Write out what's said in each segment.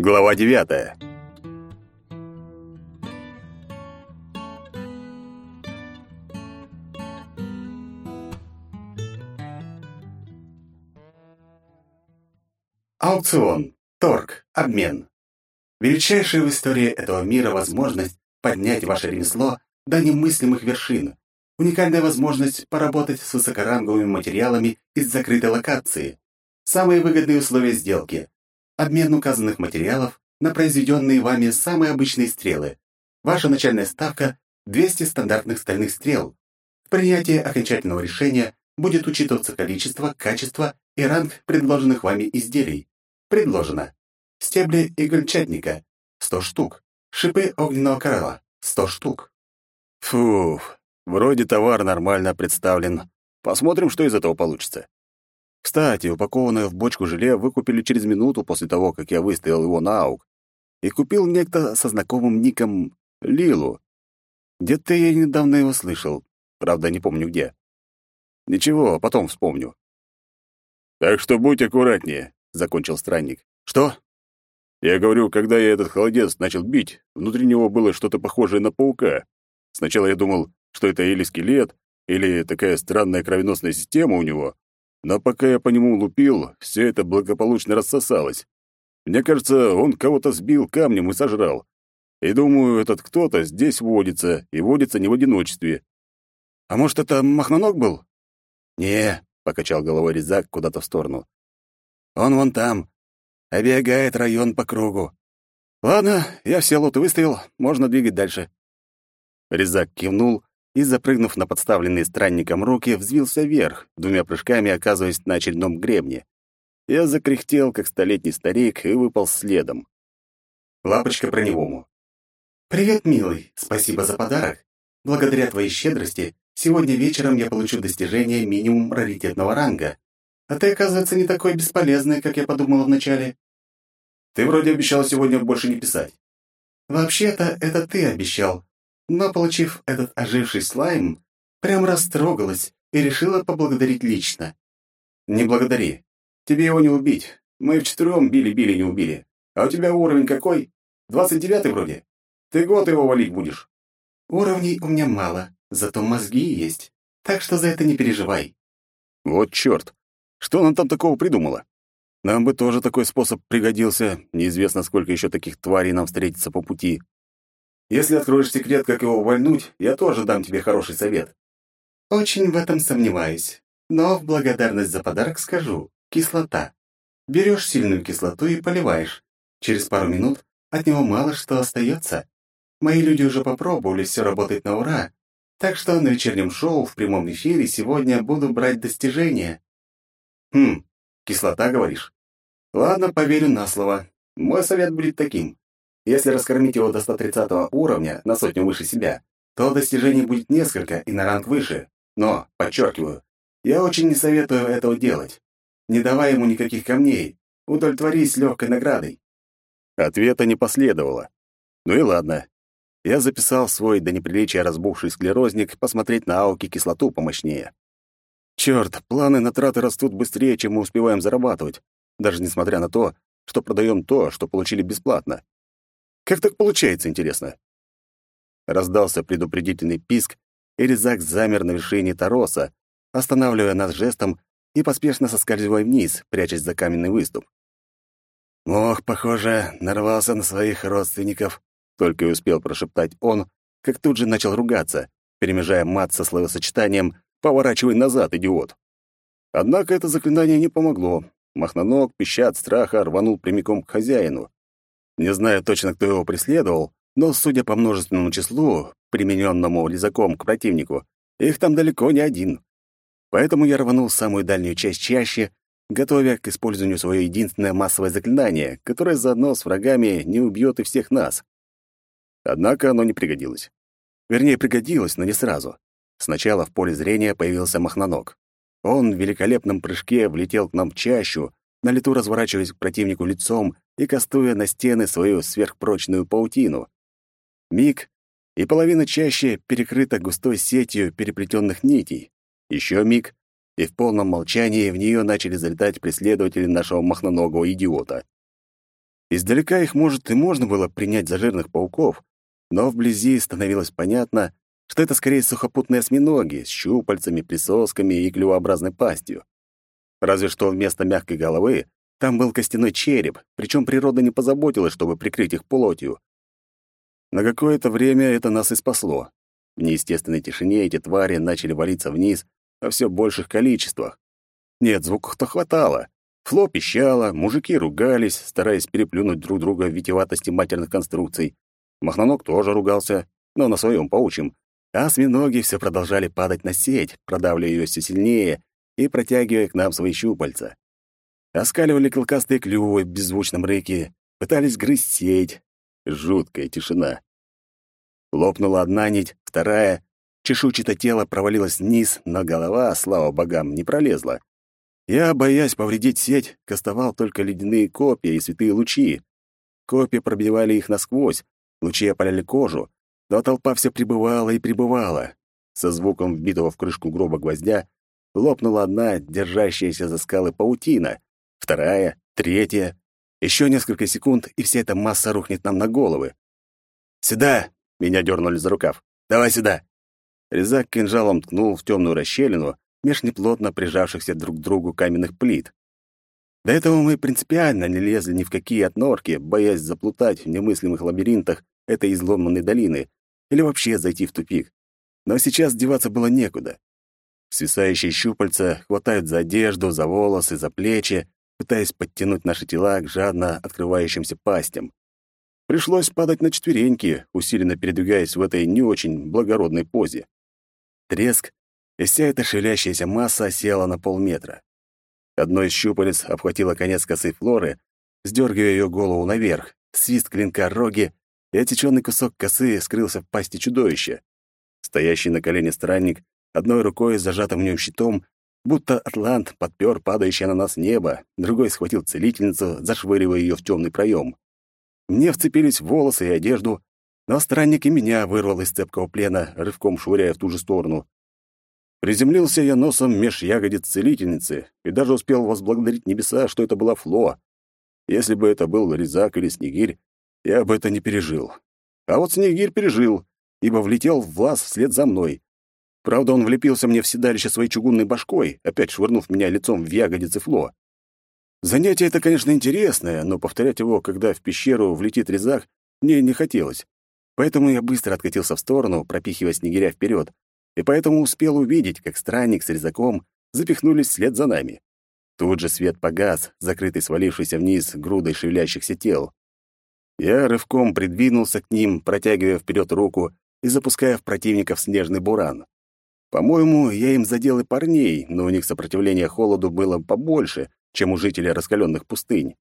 Глава девятая. Аукцион, торг, обмен. Величайшая в истории этого мира возможность поднять ваше ремесло до немыслимых вершин. Уникальная возможность поработать с высокоранговыми материалами из закрытой локации. Самые выгодные условия сделки. Обмен указанных материалов на произведенные вами самые обычные стрелы. Ваша начальная ставка — 200 стандартных стальных стрел. В принятии окончательного решения будет учитываться количество, качество и ранг предложенных вами изделий. Предложено. Стебли игольчатника — 100 штук. Шипы огненного коралла — 100 штук. Фуф, вроде товар нормально представлен. Посмотрим, что из этого получится. Кстати, упакованное в бочку желе выкупили через минуту после того, как я выставил его на аук. И купил некто со знакомым ником Лилу. Где-то я недавно его слышал. Правда, не помню где. Ничего, потом вспомню. «Так что будь аккуратнее», — закончил странник. «Что?» «Я говорю, когда я этот холодец начал бить, внутри него было что-то похожее на паука. Сначала я думал, что это или скелет, или такая странная кровеносная система у него, но пока я по нему лупил, все это благополучно рассосалось. Мне кажется, он кого-то сбил камнем и сожрал. И думаю, этот кто-то здесь водится, и водится не в одиночестве. А может, это махноног был? Не, покачал головой резак куда-то в сторону. Он вон там, обегает район по кругу. Ладно, я все лоты выставил, можно двигать дальше. Резак кивнул и, запрыгнув на подставленные странником руки, взвился вверх, двумя прыжками оказываясь на очередном гребне. Я закряхтел, как столетний старик, и выпал следом. Лапочка броневому. «Привет, милый, спасибо за подарок. Благодаря твоей щедрости сегодня вечером я получу достижение минимум раритетного ранга. А ты, оказывается, не такой бесполезный, как я подумала вначале. Ты вроде обещал сегодня больше не писать. Вообще-то, это ты обещал, но, получив этот оживший слайм, прям растрогалась и решила поблагодарить лично. «Не благодари. Тебе его не убить. Мы вчетвером били-били не убили. А у тебя уровень какой? Двадцать девятый вроде. Ты год его валить будешь». «Уровней у меня мало, зато мозги есть, так что за это не переживай». «Вот чёрт! Что она там такого придумала? Нам бы тоже такой способ пригодился. Неизвестно, сколько еще таких тварей нам встретится по пути». Если откроешь секрет, как его увольнуть, я тоже дам тебе хороший совет». «Очень в этом сомневаюсь. Но в благодарность за подарок скажу. Кислота. Берешь сильную кислоту и поливаешь. Через пару минут от него мало что остается. Мои люди уже попробовали, все работает на ура. Так что на вечернем шоу в прямом эфире сегодня буду брать достижения». «Хм, кислота, говоришь?» «Ладно, поверю на слово. Мой совет будет таким. Если раскормить его до 130 уровня, на сотню выше себя, то достижений будет несколько и на ранг выше. Но, подчеркиваю, я очень не советую этого делать. Не давай ему никаких камней, удовлетворись легкой наградой. Ответа не последовало. Ну и ладно. Я записал свой до неприличия разбухший склерозник посмотреть на ауки кислоту помощнее. Черт, планы на траты растут быстрее, чем мы успеваем зарабатывать, даже несмотря на то, что продаем то, что получили бесплатно. Как так получается, интересно? Раздался предупредительный писк, и резак замер на вершине тороса, останавливая нас жестом и поспешно соскальзывая вниз, прячась за каменный выступ. «Ох, похоже, нарвался на своих родственников», — только и успел прошептать он, как тут же начал ругаться, перемежая мат со словосочетанием «поворачивай назад, идиот». Однако это заклинание не помогло. Махноног, пища от страха, рванул прямиком к хозяину. Не знаю точно, кто его преследовал, но, судя по множественному числу, примененному лизаком к противнику, их там далеко не один. Поэтому я рванул самую дальнюю часть чаще, готовя к использованию свое единственное массовое заклинание, которое заодно с врагами не убьет и всех нас. Однако оно не пригодилось. Вернее, пригодилось, но не сразу. Сначала в поле зрения появился махноног. Он в великолепном прыжке влетел к нам в чащу, на лету разворачиваясь к противнику лицом и кастуя на стены свою сверхпрочную паутину. Миг, и половина чаще перекрыта густой сетью переплетенных нитей. Еще миг, и в полном молчании в нее начали залетать преследователи нашего махноногого идиота. Издалека их, может, и можно было принять за жирных пауков, но вблизи становилось понятно, что это скорее сухопутные осьминоги с щупальцами, присосками и клювообразной пастью. Разве что вместо мягкой головы там был костяной череп, причем природа не позаботилась, чтобы прикрыть их плотью. На какое-то время это нас и спасло. В неестественной тишине эти твари начали валиться вниз во все больших количествах. Нет, звуков-то хватало. Фло пищало, мужики ругались, стараясь переплюнуть друг друга в витиеватости матерных конструкций. Махноног тоже ругался, но на своем паучьем. А осьминоги все продолжали падать на сеть, продавливая ее все сильнее и протягивая к нам свои щупальца. Оскаливали клыкастые клювы в беззвучном рыке, пытались грызть сеть. Жуткая тишина. Лопнула одна нить, вторая. Чешуйчатое тело провалилось вниз, но голова, слава богам, не пролезла. Я, боясь повредить сеть, кастовал только ледяные копья и святые лучи. Копья пробивали их насквозь, лучи опаляли кожу, но толпа все прибывала и прибывала. Со звуком вбитого в крышку гроба гвоздя лопнула одна, держащаяся за скалы паутина, вторая, третья. Еще несколько секунд, и вся эта масса рухнет нам на головы. «Сюда!» — меня дернули за рукав. «Давай сюда!» Резак кинжалом ткнул в темную расщелину, меж неплотно прижавшихся друг к другу каменных плит. До этого мы принципиально не лезли ни в какие отнорки, боясь заплутать в немыслимых лабиринтах этой изломанной долины или вообще зайти в тупик. Но сейчас деваться было некуда. Свисающие щупальца хватают за одежду, за волосы, за плечи, пытаясь подтянуть наши тела к жадно открывающимся пастям. Пришлось падать на четвереньки, усиленно передвигаясь в этой не очень благородной позе. Треск, и вся эта шевелящаяся масса села на полметра. Одно из щупалец обхватило конец косы Флоры, сдергивая ее голову наверх, свист клинка роги, и отеченный кусок косы скрылся в пасти чудовища. Стоящий на колене странник, одной рукой зажатым в нем щитом, будто атлант подпер падающее на нас небо, другой схватил целительницу, зашвыривая ее в темный проем. Мне вцепились в волосы и одежду, но странник и меня вырвал из цепкого плена, рывком швыряя в ту же сторону. Приземлился я носом меж ягодиц целительницы и даже успел возблагодарить небеса, что это была Фло. Если бы это был Резак или Снегирь, я бы это не пережил. А вот Снегирь пережил, ибо влетел в влас вслед за мной. Правда, он влепился мне в седалище своей чугунной башкой, опять швырнув меня лицом в ягодицы Фло. Занятие это, конечно, интересное, но повторять его, когда в пещеру влетит Резак, мне не хотелось. Поэтому я быстро откатился в сторону, пропихивая Снегиря вперед, и поэтому успел увидеть, как странник с резаком запихнулись вслед за нами. Тут же свет погас, закрытый свалившейся вниз грудой шевелящихся тел. Я рывком придвинулся к ним, протягивая вперед руку и запуская в противников снежный буран. По-моему, я им задел и парней, но у них сопротивление холоду было побольше, чем у жителей раскаленных пустынь.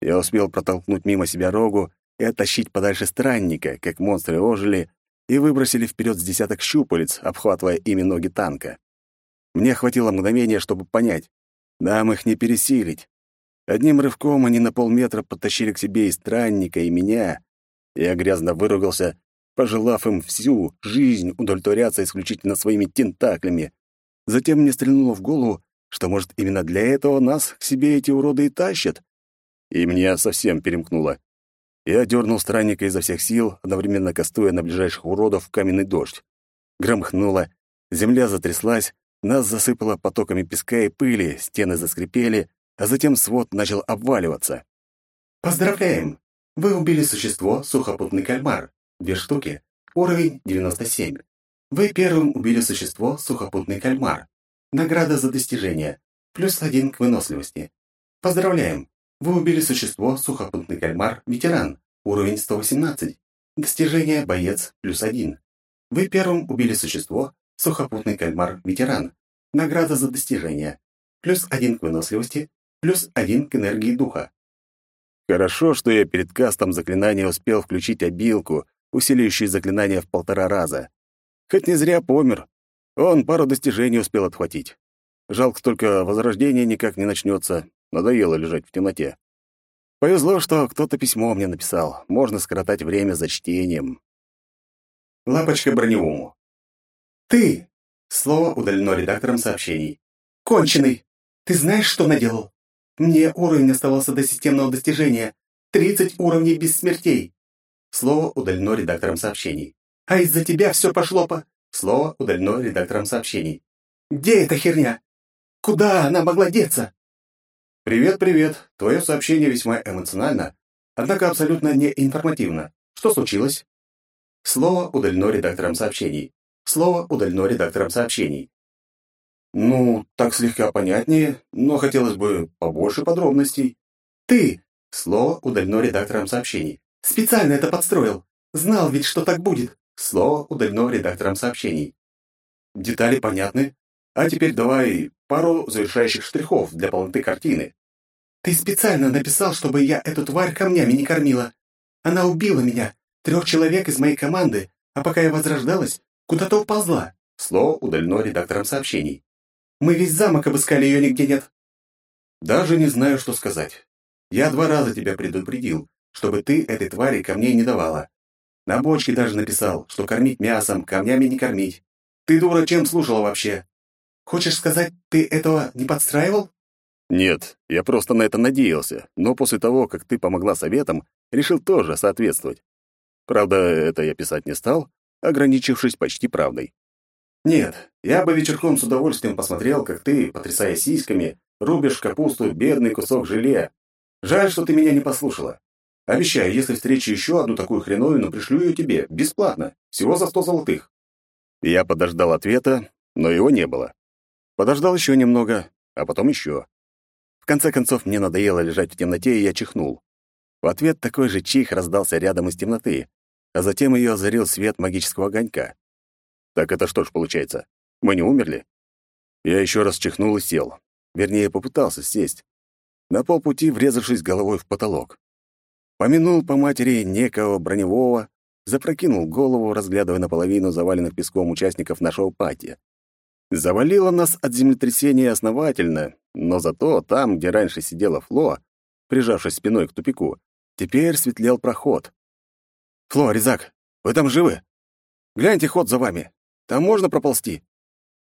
Я успел протолкнуть мимо себя рогу и оттащить подальше странника, как монстры ожили и выбросили вперед с десяток щупалец, обхватывая ими ноги танка. Мне хватило мгновения, чтобы понять. Нам их не пересилить. Одним рывком они на полметра подтащили к себе и странника, и меня. Я грязно выругался, пожелав им всю жизнь удовлетворяться исключительно своими тентаклями. Затем мне стрельнуло в голову, что, может, именно для этого нас к себе эти уроды и тащат. И меня совсем перемкнуло. Я дернул странника изо всех сил, одновременно кастуя на ближайших уродов каменный дождь. Громыхнуло, земля затряслась, нас засыпало потоками песка и пыли, стены заскрипели, а затем свод начал обваливаться. «Поздравляем! Вы убили существо сухопутный кальмар. Две штуки. Уровень 97. Вы первым убили существо сухопутный кальмар. Награда за достижение. Плюс один к выносливости. Поздравляем! Вы убили существо сухопутный кальмар ветеран. Уровень 118. Достижение боец плюс один. Вы первым убили существо сухопутный кальмар ветеран. Награда за достижение. Плюс один к выносливости, плюс один к энергии духа. Хорошо, что я перед кастом заклинания успел включить обилку, усиливающую заклинание в полтора раза. Хоть не зря помер. Он пару достижений успел отхватить. Жалко только возрождение никак не начнется. Надоело лежать в темноте. Повезло, что кто-то письмо мне написал. Можно скоротать время за чтением. Лапочка броневому. Ты! Слово удалено редактором сообщений. Конченый! Ты знаешь, что наделал? Мне уровень оставался до системного достижения. 30 уровней без смертей. Слово удалено редактором сообщений. А из-за тебя все пошло по... Слово удалено редактором сообщений. Где эта херня? Куда она могла деться? Привет, привет. Твое сообщение весьма эмоционально, однако абсолютно не информативно. Что случилось? Слово удалено редактором сообщений. Слово удалено редактором сообщений. Ну, так слегка понятнее, но хотелось бы побольше подробностей. Ты! Слово удалено редактором сообщений. Специально это подстроил. Знал ведь, что так будет. Слово удалено редактором сообщений. Детали понятны. А теперь давай пару завершающих штрихов для полноты картины. Ты специально написал, чтобы я эту тварь камнями не кормила. Она убила меня, трех человек из моей команды, а пока я возрождалась, куда-то уползла. Слово удалено редактором сообщений. Мы весь замок обыскали, ее нигде нет. Даже не знаю, что сказать. Я два раза тебя предупредил, чтобы ты этой твари камней не давала. На бочке даже написал, что кормить мясом, камнями не кормить. Ты, дура, чем слушала вообще? Хочешь сказать, ты этого не подстраивал? Нет, я просто на это надеялся, но после того, как ты помогла советам, решил тоже соответствовать. Правда, это я писать не стал, ограничившись почти правдой. Нет, я бы вечерком с удовольствием посмотрел, как ты, потрясая сиськами, рубишь капусту бедный кусок желе. Жаль, что ты меня не послушала. Обещаю, если встречу еще одну такую хреновину, пришлю ее тебе, бесплатно, всего за сто золотых. Я подождал ответа, но его не было. Подождал еще немного, а потом еще. В конце концов, мне надоело лежать в темноте, и я чихнул. В ответ такой же чих раздался рядом из темноты, а затем ее озарил свет магического огонька. Так это что ж получается? Мы не умерли? Я еще раз чихнул и сел. Вернее, попытался сесть. На полпути врезавшись головой в потолок. Помянул по матери некого броневого, запрокинул голову, разглядывая наполовину заваленных песком участников нашего пати. Завалило нас от землетрясения основательно, но зато там, где раньше сидела Фло, прижавшись спиной к тупику, теперь светлел проход. «Фло, Резак, вы там живы? Гляньте ход за вами. Там можно проползти?»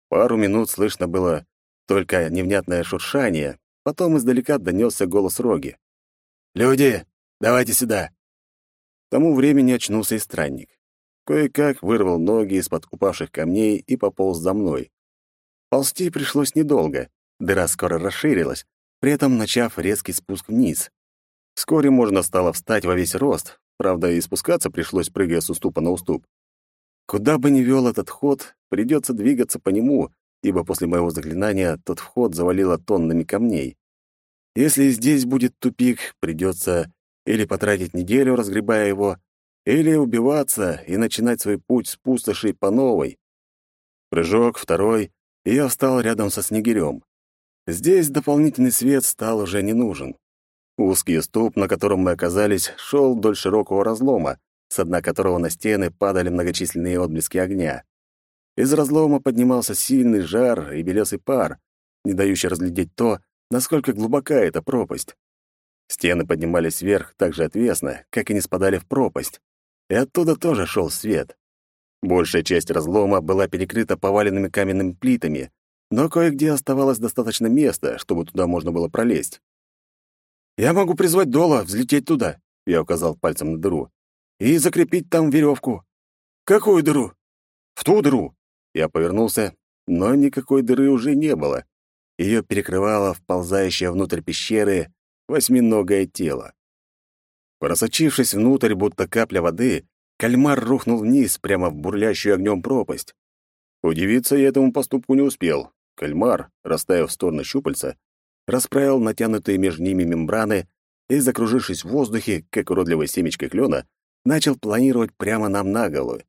Пару минут слышно было только невнятное шуршание, потом издалека донесся голос Роги. «Люди, давайте сюда!» К тому времени очнулся и странник. Кое-как вырвал ноги из-под упавших камней и пополз за мной. Ползти пришлось недолго, дыра скоро расширилась, при этом начав резкий спуск вниз. Вскоре можно стало встать во весь рост, правда, и спускаться пришлось, прыгая с уступа на уступ. Куда бы ни вел этот ход, придется двигаться по нему, ибо после моего заклинания тот вход завалило тоннами камней. Если здесь будет тупик, придется или потратить неделю, разгребая его, или убиваться и начинать свой путь с пустошей по новой. Прыжок, второй, и я встал рядом со снегирем. Здесь дополнительный свет стал уже не нужен. Узкий ступ, на котором мы оказались, шел вдоль широкого разлома, с дна которого на стены падали многочисленные отблески огня. Из разлома поднимался сильный жар и белесый пар, не дающий разглядеть то, насколько глубока эта пропасть. Стены поднимались вверх так же отвесно, как и не спадали в пропасть, и оттуда тоже шел свет. Большая часть разлома была перекрыта поваленными каменными плитами, но кое-где оставалось достаточно места, чтобы туда можно было пролезть. «Я могу призвать Дола взлететь туда», — я указал пальцем на дыру и закрепить там веревку. Какую дыру? В ту дыру. Я повернулся, но никакой дыры уже не было. Ее перекрывало вползающее внутрь пещеры восьминогое тело. Просочившись внутрь, будто капля воды, кальмар рухнул вниз, прямо в бурлящую огнем пропасть. Удивиться я этому поступку не успел. Кальмар, растаяв в сторону щупальца, расправил натянутые между ними мембраны и, закружившись в воздухе, как уродливое семечко клена, начал планировать прямо нам на голову.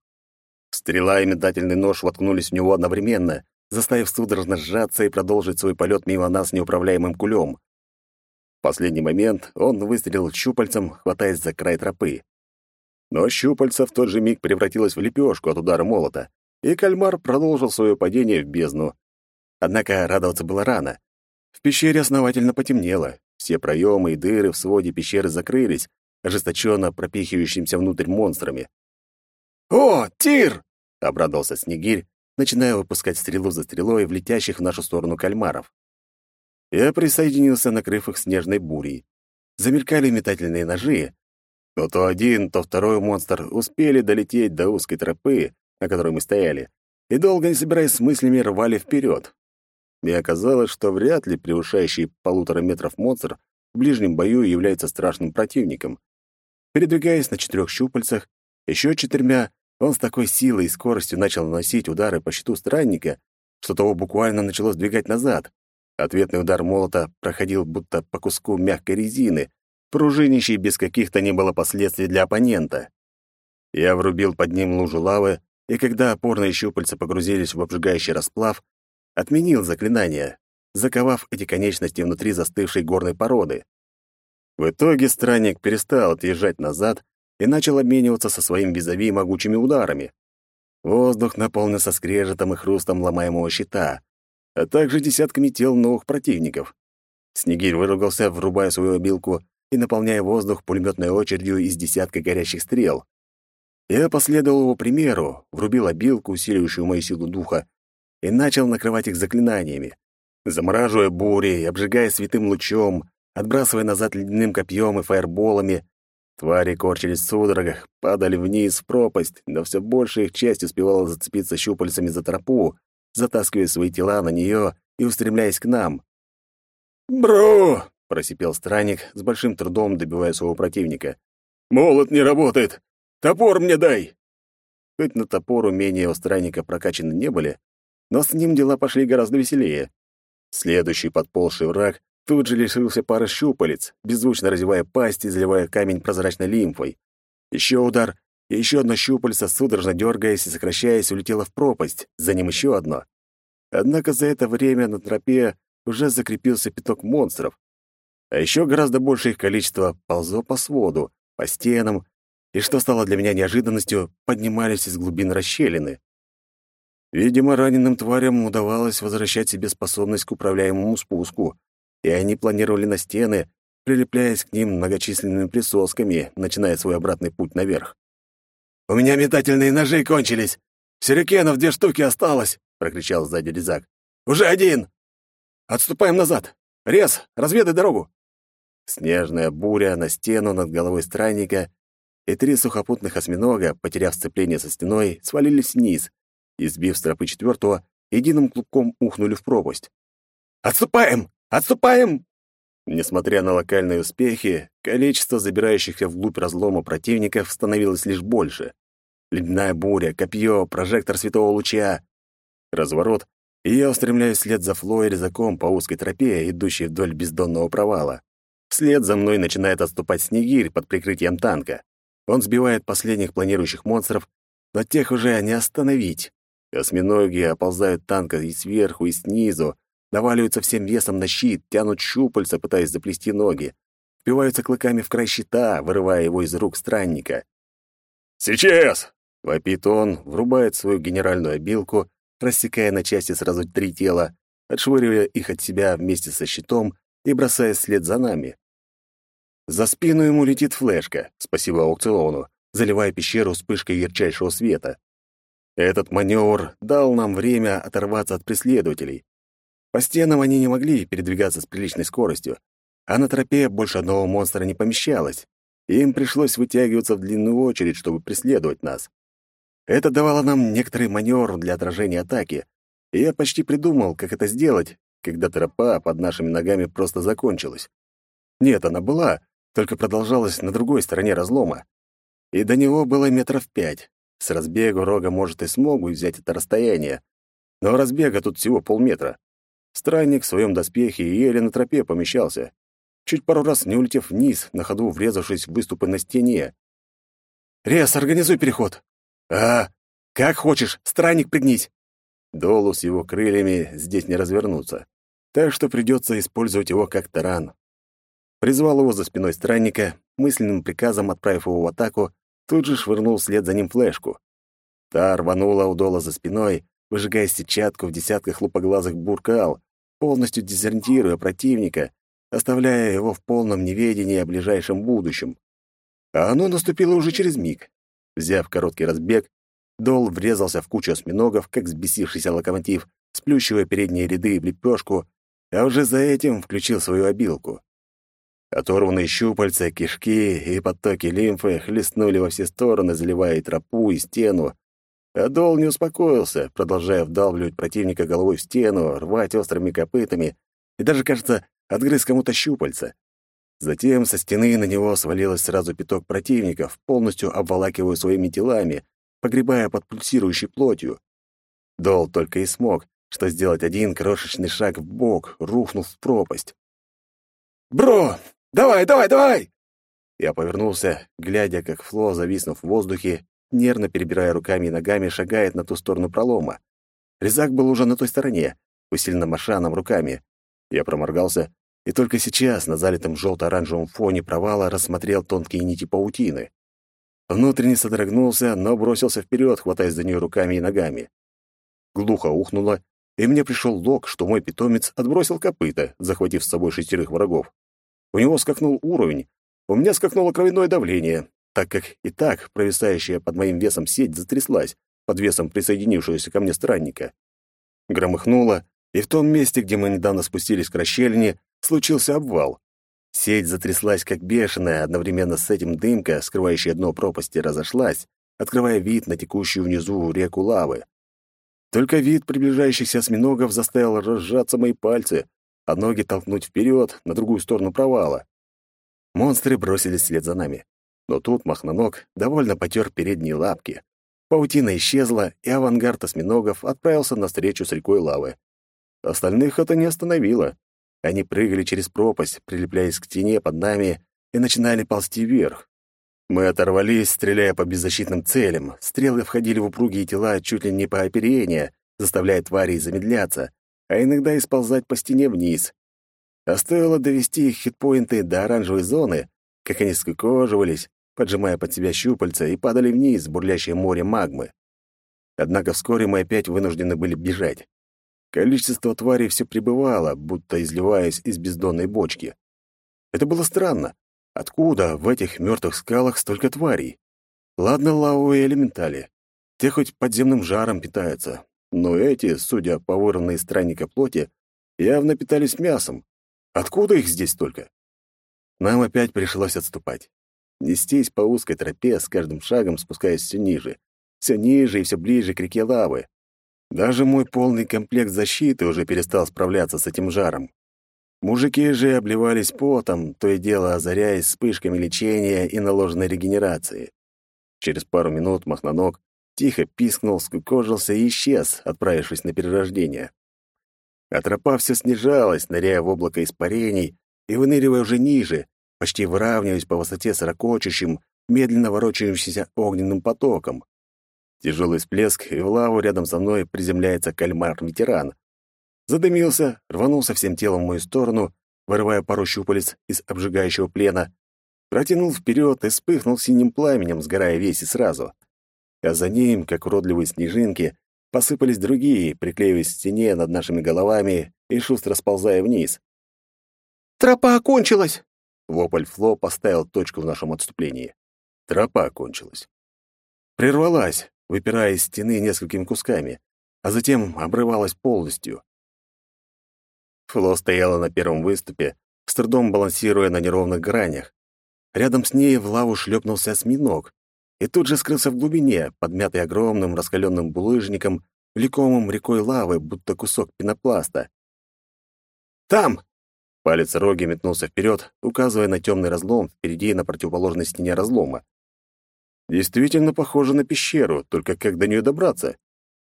Стрела и метательный нож воткнулись в него одновременно, заставив судорожно сжаться и продолжить свой полет мимо нас неуправляемым кулем. Последний момент он выстрелил щупальцем, хватаясь за край тропы. Но щупальца в тот же миг превратилось в лепешку от удара молота, и кальмар продолжил свое падение в бездну. Однако радоваться было рано. В пещере основательно потемнело, все проемы и дыры в своде пещеры закрылись, ожесточенно пропихивающимся внутрь монстрами. «О, тир!» — обрадовался Снегирь, начиная выпускать стрелу за стрелой в летящих в нашу сторону кальмаров. Я присоединился, накрыв их снежной бурей. замелькали метательные ножи, но то один, то второй монстр успели долететь до узкой тропы, на которой мы стояли, и долго не собираясь с мыслями рвали вперед. И оказалось, что вряд ли превышающий полутора метров монстр в ближнем бою является страшным противником. Передвигаясь на четырех щупальцах, еще четырьмя, он с такой силой и скоростью начал наносить удары по щиту странника, что того буквально начало сдвигать назад. Ответный удар молота проходил будто по куску мягкой резины, пружинищей без каких-то не было последствий для оппонента. Я врубил под ним лужу лавы, и когда опорные щупальца погрузились в обжигающий расплав, отменил заклинание, заковав эти конечности внутри застывшей горной породы. В итоге странник перестал отъезжать назад и начал обмениваться со своим визави могучими ударами. Воздух наполнился скрежетом и хрустом ломаемого щита, а также десятками тел новых противников. Снегирь выругался, врубая свою обилку и наполняя воздух пулеметной очередью из десятка горящих стрел. Я последовал его примеру, врубил обилку, усиливающую мою силу духа, и начал накрывать их заклинаниями, замораживая бурей, обжигая святым лучом, отбрасывая назад ледяным копьем и фаерболами. Твари корчились в судорогах, падали вниз в пропасть, но все больше их часть успевала зацепиться щупальцами за тропу, затаскивая свои тела на нее и устремляясь к нам. «Бро!» — просипел странник, с большим трудом добивая своего противника. «Молот не работает! Топор мне дай!» Хоть на топор умения у странника прокачаны не были, но с ним дела пошли гораздо веселее. Следующий подползший враг тут же лишился пары щупалец, беззвучно разевая пасть и заливая камень прозрачной лимфой. Еще удар, и еще одно щупальце, судорожно дергаясь и сокращаясь, улетело в пропасть, за ним еще одно. Однако за это время на тропе уже закрепился пяток монстров, а еще гораздо большее их количество ползло по своду, по стенам, и, что стало для меня неожиданностью, поднимались из глубин расщелины. Видимо, раненым тварям удавалось возвращать себе способность к управляемому спуску, и они планировали на стены, прилепляясь к ним многочисленными присосками, начиная свой обратный путь наверх. «У меня метательные ножи кончились! Сюрикенов две штуки осталось!» — прокричал сзади Резак. «Уже один! Отступаем назад! Рез, разведай дорогу!» Снежная буря на стену над головой странника, и три сухопутных осьминога, потеряв сцепление со стеной, свалились вниз, и, сбив с четвертого, единым клубком ухнули в пропасть. «Отступаем! Отступаем!» Несмотря на локальные успехи, количество забирающихся вглубь разлома противников становилось лишь больше. Ледяная буря, копье, прожектор светового луча. Разворот, и я устремляюсь вслед за Фло резаком по узкой тропе, идущей вдоль бездонного провала. Вслед за мной начинает отступать Снегирь под прикрытием танка. Он сбивает последних планирующих монстров, но тех уже не остановить. Осьминоги оползают танка и сверху, и снизу, наваливаются всем весом на щит, тянут щупальца, пытаясь заплести ноги, впиваются клыками в край щита, вырывая его из рук странника. «Сейчас!» — вопит он, врубает свою генеральную обилку, рассекая на части сразу три тела, отшвыривая их от себя вместе со щитом и бросая след за нами. За спину ему летит флешка, спасибо аукциону, заливая пещеру вспышкой ярчайшего света. Этот маневр дал нам время оторваться от преследователей. По стенам они не могли передвигаться с приличной скоростью, а на тропе больше одного монстра не помещалось. Им пришлось вытягиваться в длинную очередь, чтобы преследовать нас. Это давало нам некоторый маневр для отражения атаки, и я почти придумал, как это сделать, когда тропа под нашими ногами просто закончилась. Нет, она была, только продолжалась на другой стороне разлома. И до него было метров пять. С разбегу Рога, может, и смог бы взять это расстояние, но разбега тут всего полметра. Странник в своем доспехе еле на тропе помещался, чуть пару раз не улетев вниз, на ходу врезавшись в выступы на стене. «Рес, организуй переход!» «А, как хочешь, странник пригнись!» Долу с его крыльями здесь не развернуться, так что придется использовать его как таран. Призвал его за спиной странника, мысленным приказом отправив его в атаку, тут же швырнул вслед за ним флешку. Та рванула у Дола за спиной, выжигая сетчатку в десятках лупоглазых буркал, полностью дезориентируя противника, оставляя его в полном неведении о ближайшем будущем. А оно наступило уже через миг. Взяв короткий разбег, Дол врезался в кучу осьминогов, как взбесившийся локомотив, сплющивая передние ряды в лепешку, а уже за этим включил свою обилку. Оторванные щупальца, кишки и потоки лимфы хлестнули во все стороны, заливая и тропу, и стену. Адол не успокоился, продолжая вдалбливать противника головой в стену, рвать острыми копытами и даже, кажется, отгрыз кому-то щупальца. Затем со стены на него свалилось сразу пяток противников, полностью обволакивая своими телами, погребая под пульсирующей плотью. Дол только и смог, что сделать один крошечный шаг в бок, рухнув в пропасть. «Бро, давай, давай, давай!» Я повернулся, глядя, как Фло, зависнув в воздухе, нервно перебирая руками и ногами, шагает на ту сторону пролома. Резак был уже на той стороне, усиленно маша нам руками. Я проморгался, и только сейчас на залитом желто-оранжевом фоне провала рассмотрел тонкие нити паутины. Внутренне содрогнулся, но бросился вперед, хватаясь за нее руками и ногами. Глухо ухнуло, и мне пришел лог, что мой питомец отбросил копыта, захватив с собой шестерых врагов. У него скакнул уровень, у меня скакнуло кровяное давление, так как и так провисающая под моим весом сеть затряслась под весом присоединившегося ко мне странника. Громыхнуло, и в том месте, где мы недавно спустились к расщелине, случился обвал. Сеть затряслась как бешеная, одновременно с этим дымка, скрывающая дно пропасти, разошлась, открывая вид на текущую внизу реку лавы. Только вид приближающихся осьминогов заставил разжаться мои пальцы, а ноги толкнуть вперед, на другую сторону провала. Монстры бросились вслед за нами. Но тут махноног довольно потер передние лапки. Паутина исчезла, и авангард осьминогов отправился навстречу с рекой лавы. Остальных это не остановило. Они прыгали через пропасть, прилепляясь к стене под нами, и начинали ползти вверх. Мы оторвались, стреляя по беззащитным целям. Стрелы входили в упругие тела чуть ли не по оперению, заставляя тварей замедляться, а иногда и сползать по стене вниз. А стоило довести их хитпоинты до оранжевой зоны, как они скукоживались, поджимая под себя щупальца, и падали вниз бурлящее море магмы. Однако вскоре мы опять вынуждены были бежать. Количество тварей все прибывало, будто изливаясь из бездонной бочки. Это было странно. Откуда в этих мертвых скалах столько тварей? Ладно, лавовые элементали. Те хоть подземным жаром питаются. Но эти, судя по вырванной из странника плоти, явно питались мясом. Откуда их здесь столько? Нам опять пришлось отступать. Нестись по узкой тропе, с каждым шагом спускаясь все ниже. Все ниже и все ближе к реке лавы. Даже мой полный комплект защиты уже перестал справляться с этим жаром. Мужики же обливались потом, то и дело озаряясь вспышками лечения и наложенной регенерации. Через пару минут Махноног тихо пискнул, скукожился и исчез, отправившись на перерождение. А тропа все снижалась, ныряя в облако испарений и выныривая уже ниже, почти выравниваясь по высоте с ракочущим, медленно ворочающимся огненным потоком. Тяжелый всплеск, и в лаву рядом со мной приземляется кальмар-ветеран, задымился, рванулся всем телом в мою сторону, вырывая пару щупалец из обжигающего плена, протянул вперед и вспыхнул синим пламенем, сгорая весь и сразу. А за ним, как уродливые снежинки, посыпались другие, приклеиваясь к стене над нашими головами и шустро сползая вниз. «Тропа окончилась!» Вопль Фло поставил точку в нашем отступлении. Тропа окончилась. Прервалась, выпирая из стены несколькими кусками, а затем обрывалась полностью. Фло стояла на первом выступе, с трудом балансируя на неровных гранях. Рядом с ней в лаву шлепнулся осьминог и тут же скрылся в глубине, подмятый огромным раскаленным булыжником, влекомым рекой лавы, будто кусок пенопласта. «Там!» Палец Роги метнулся вперед, указывая на темный разлом впереди на противоположной стене разлома. Действительно похоже на пещеру, только как до нее добраться?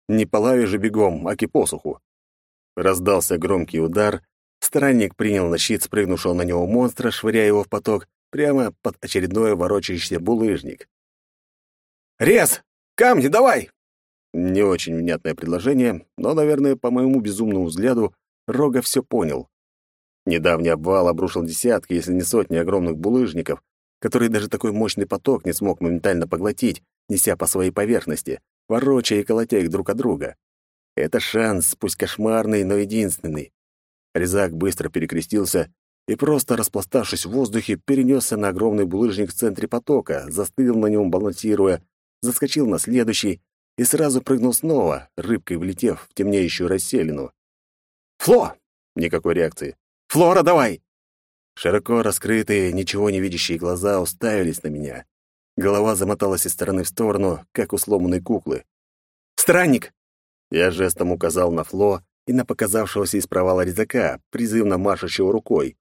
Не по лаве же бегом, а к посуху. Раздался громкий удар. Странник принял на щит спрыгнувшего на него монстра, швыряя его в поток, прямо под очередной ворочающийся булыжник. «Рез! Камни давай!» Не очень внятное предложение, но, наверное, по моему безумному взгляду, Рога все понял. Недавний обвал обрушил десятки, если не сотни огромных булыжников, которые даже такой мощный поток не смог моментально поглотить, неся по своей поверхности, ворочая и колотя их друг от друга. Это шанс, пусть кошмарный, но единственный. Резак быстро перекрестился и, просто распластавшись в воздухе, перенесся на огромный булыжник в центре потока, застыл на нем, балансируя, заскочил на следующий и сразу прыгнул снова, рыбкой влетев в темнеющую расселину. «Фло!» — никакой реакции. «Флора, давай!» Широко раскрытые, ничего не видящие глаза уставились на меня. Голова замоталась из стороны в сторону, как у сломанной куклы. «Странник!» Я жестом указал на Фло и на показавшегося из провала резака, призывно машущего рукой.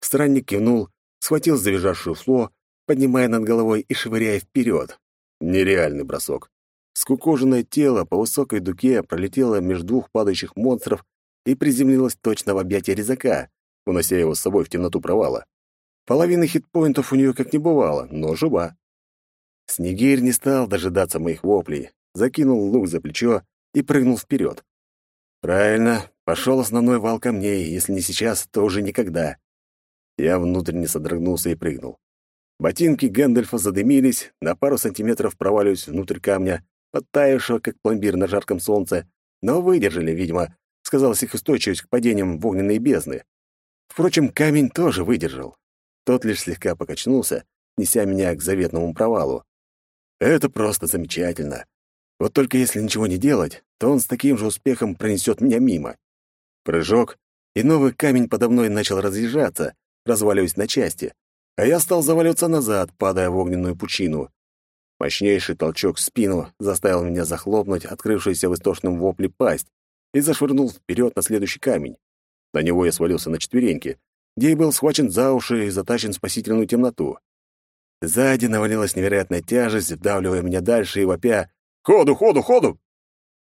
Странник кивнул, схватил завизжавшую Фло, поднимая над головой и швыряя вперед. Нереальный бросок. Скукоженное тело по высокой дуге пролетело между двух падающих монстров и приземлилось точно в объятия резака, унося его с собой в темноту провала. Половины хитпоинтов у нее как не бывало, но жива. Снегирь не стал дожидаться моих воплей, закинул лук за плечо и прыгнул вперед. Правильно, пошел основной вал камней, если не сейчас, то уже никогда. Я внутренне содрогнулся и прыгнул. Ботинки Гэндальфа задымились, на пару сантиметров проваливаясь внутрь камня, подтаявшего, как пломбир на жарком солнце, но выдержали, видимо, сказалась их устойчивость к падениям в огненные бездны. Впрочем, камень тоже выдержал. Тот лишь слегка покачнулся, неся меня к заветному провалу. Это просто замечательно. Вот только если ничего не делать, то он с таким же успехом пронесет меня мимо. Прыжок, и новый камень подо мной начал разъезжаться, разваливаясь на части, а я стал заваливаться назад, падая в огненную пучину. Мощнейший толчок в спину заставил меня захлопнуть открывшуюся в истошном вопле пасть и зашвырнул вперед на следующий камень. На него я свалился на четвереньки, где и был схвачен за уши и затащен в спасительную темноту. Сзади навалилась невероятная тяжесть, вдавливая меня дальше и вопя «Ходу, ходу, ходу!»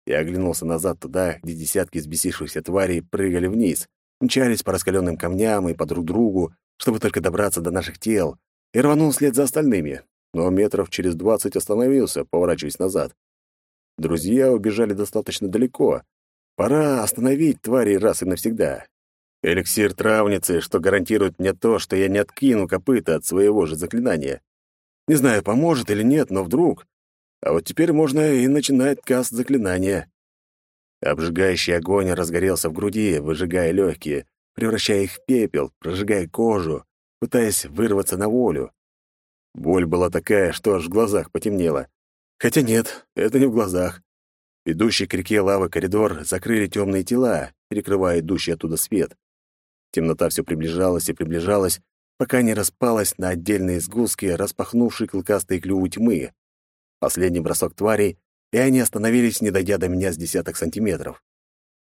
Я оглянулся назад туда, где десятки взбесившихся тварей прыгали вниз, мчались по раскаленным камням и по друг другу, чтобы только добраться до наших тел, и рванул вслед за остальными, но метров через двадцать остановился, поворачиваясь назад. Друзья убежали достаточно далеко. Пора остановить твари раз и навсегда. Эликсир травницы, что гарантирует мне то, что я не откину копыта от своего же заклинания. Не знаю, поможет или нет, но вдруг. А вот теперь можно и начинать каст заклинания. Обжигающий огонь разгорелся в груди, выжигая легкие, превращая их в пепел, прожигая кожу, пытаясь вырваться на волю. Боль была такая, что аж в глазах потемнело. Хотя нет, это не в глазах. Идущий к реке лавы коридор закрыли темные тела, перекрывая идущий оттуда свет. Темнота все приближалась и приближалась, пока не распалась на отдельные сгустки, распахнувшие клыкастые клювы тьмы. Последний бросок тварей, и они остановились, не дойдя до меня с десяток сантиметров.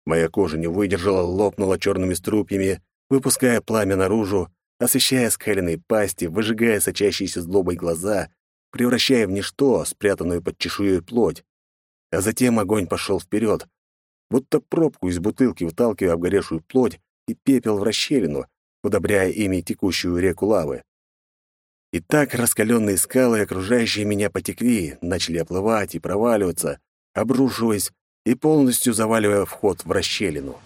Моя кожа не выдержала, лопнула черными струпьями, выпуская пламя наружу, освещая скаленные пасти, выжигая сочащиеся злобой глаза, превращая в ничто спрятанную под чешуей плоть. А затем огонь пошел вперед, будто пробку из бутылки выталкивая обгоревшую плоть и пепел в расщелину, удобряя ими текущую реку лавы. И так раскаленные скалы, окружающие меня, потекли, начали оплывать и проваливаться, обрушиваясь и полностью заваливая вход в расщелину.